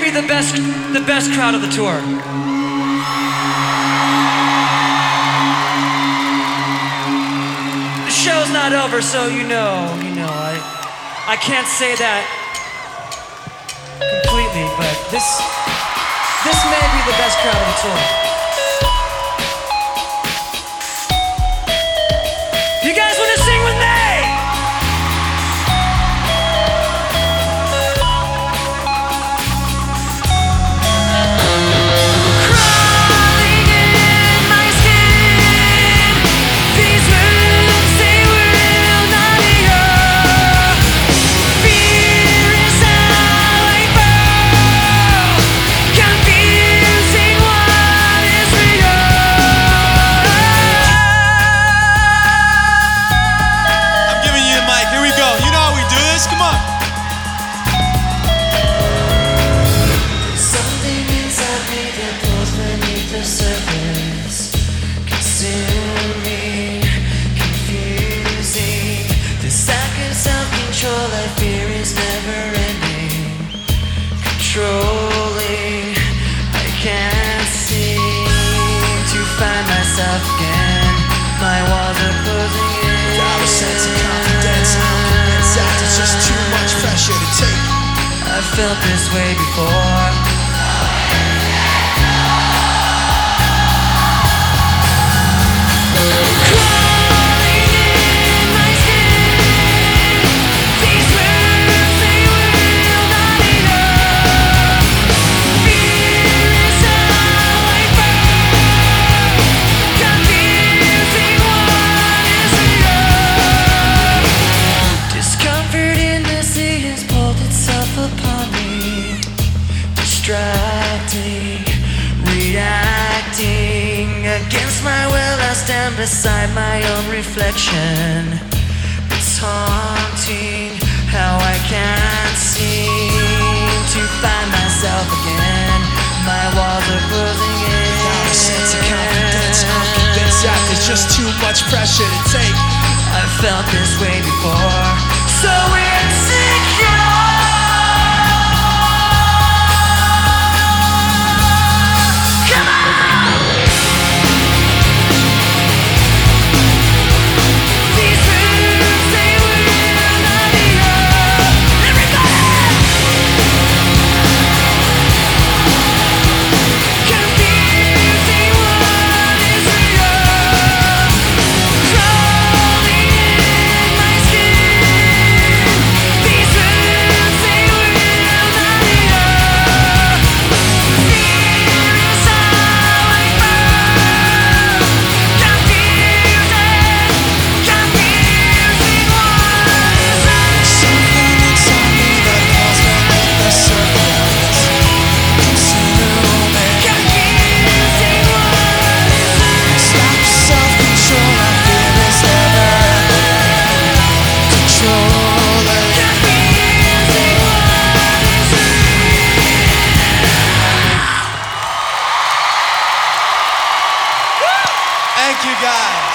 be the best, the best crowd of the tour. The show's not over, so you know, you know, I, I can't say that completely, but this, this may be the best crowd of the tour. Self-control I fear is never ending, controlling. I can't seem to find myself again. My walls are closing in. Got a sense of confidence. I'm convinced just too much pressure to take. I've felt this way before. Distracting, reacting against my will. I stand beside my own reflection. It's haunting how I can't seem to find myself again. My walls are closing in. Got a sense of confidence. I'm there's just too much pressure to take. I've felt this way before. So Thank you, guys.